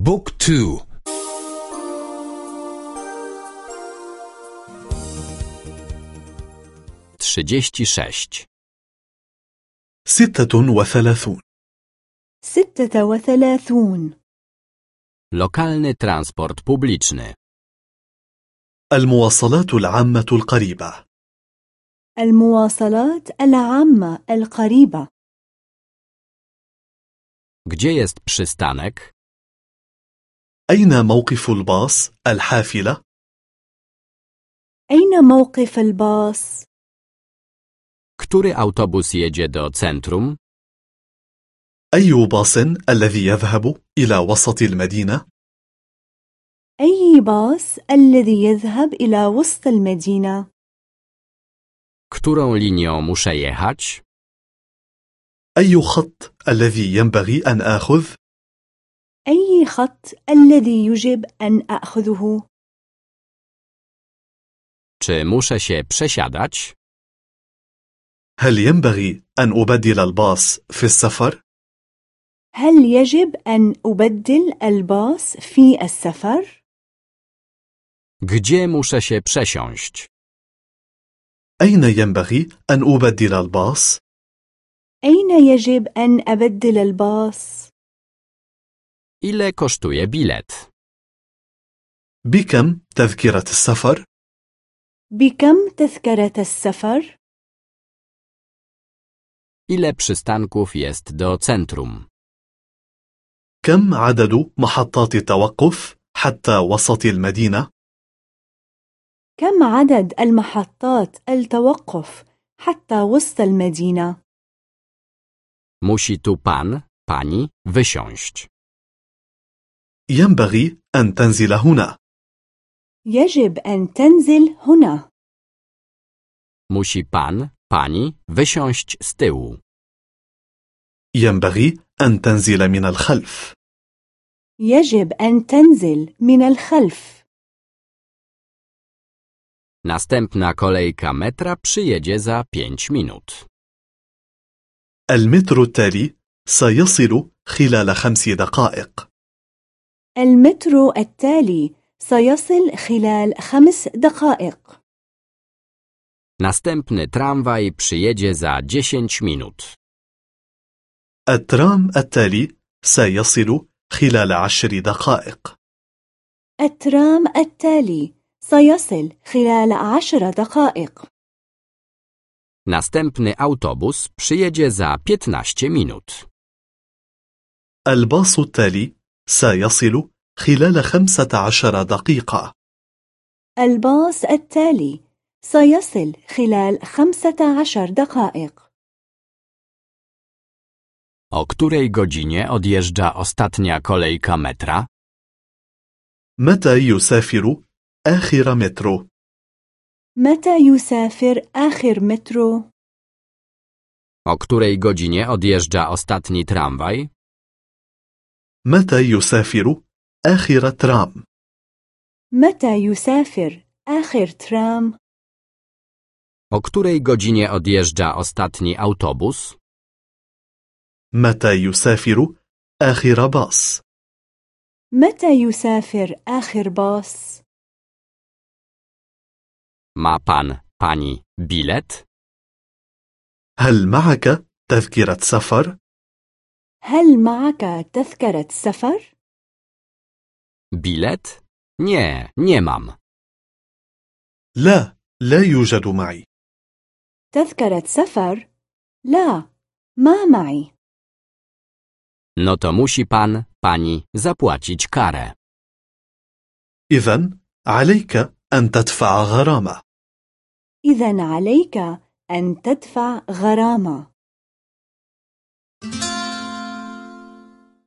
بوك تو trzydzieści sześć ستة وثلاثون ستة وثلاثون Lokalny transport publiczny. المواصلات العامة القريبة المواصلات العامة القريبة Gdzie jest przystanek? أين موقف الباص الحافلة؟ أين موقف الباص؟ Który autobus jedzie do centrum? أي باص الذي يذهب إلى وسط المدينة؟ أي باص الذي يذهب إلى وسط المدينة؟ Którą linią muszę jechać? أي خط الذي ينبغي أن آخذ؟ أي خط الذي يجب أن أخذه؟ Czy muszę się przesiadać? هل ينبغي أن أبدل الباص في السفر؟ هل يجب أن أبدل الباص في السفر؟ Gdzie muszę się przesiąść? أين ينبغي أن أبدل الباص؟ أين يجب أن أبدل الباص؟ Ile kosztuje bilet? بكم تذكرة السفر؟ بكم تذكرة السفر؟ Ile przystanków jest do centrum? كم عدد محطات التوقف حتى وسط المدينة؟ كم عدد المحطات التوقف حتى وسط المدينة؟ Musi tu pan, pani wysiąść. ينبغي أن تنزل هنا يجب أن تنزل هنا. Musi pan, pani wysiąść z tyłu. ينبغي أن تنزل من الخلف يجب أن تنزل من الخلف. Następna kolejka metra przyjedzie za 5 minut. المترو التالي سيصل خلال خمس دقائق المترو التالي سيصل خلال خمس دقائق. Następny tramwaj przyjedzie za 10 minut. الترام التالي سيصل خلال عشر دقائق الترام التالي سيصل خلال عشر دقائق. Następny autobus przyjedzie za 15 minut. الباص التالي سيصل خلال خمسة عشر دقيقة الباص التالي سيصل خلال خمسة عشر دقائق. O której godzinie odjeżdża ostatnia kolejka metra? متى يسافر آخر مترو؟ متى يسافر آخر مترو؟ O której godzinie odjeżdża ostatni tramwaj? متى يسافر آخر ترام؟ متى يسافر آخر ترام؟ O której godzinie odjeżdża ostatni autobus? متى يسافر آخر باص؟ متى يسافر آخر باص؟ Ma pan, pani bilet? هل معك تذكرة سفر؟ هل معك تذكرة سفر؟ Bilet? Nie, nie mam. لا، لا يوجد معي تذكرة سفر؟ لا، ما معي. No to musi pan, pani zapłacić karę. إذا عليك أن تدفع غرامة إذا عليك أن تدفع غرامة.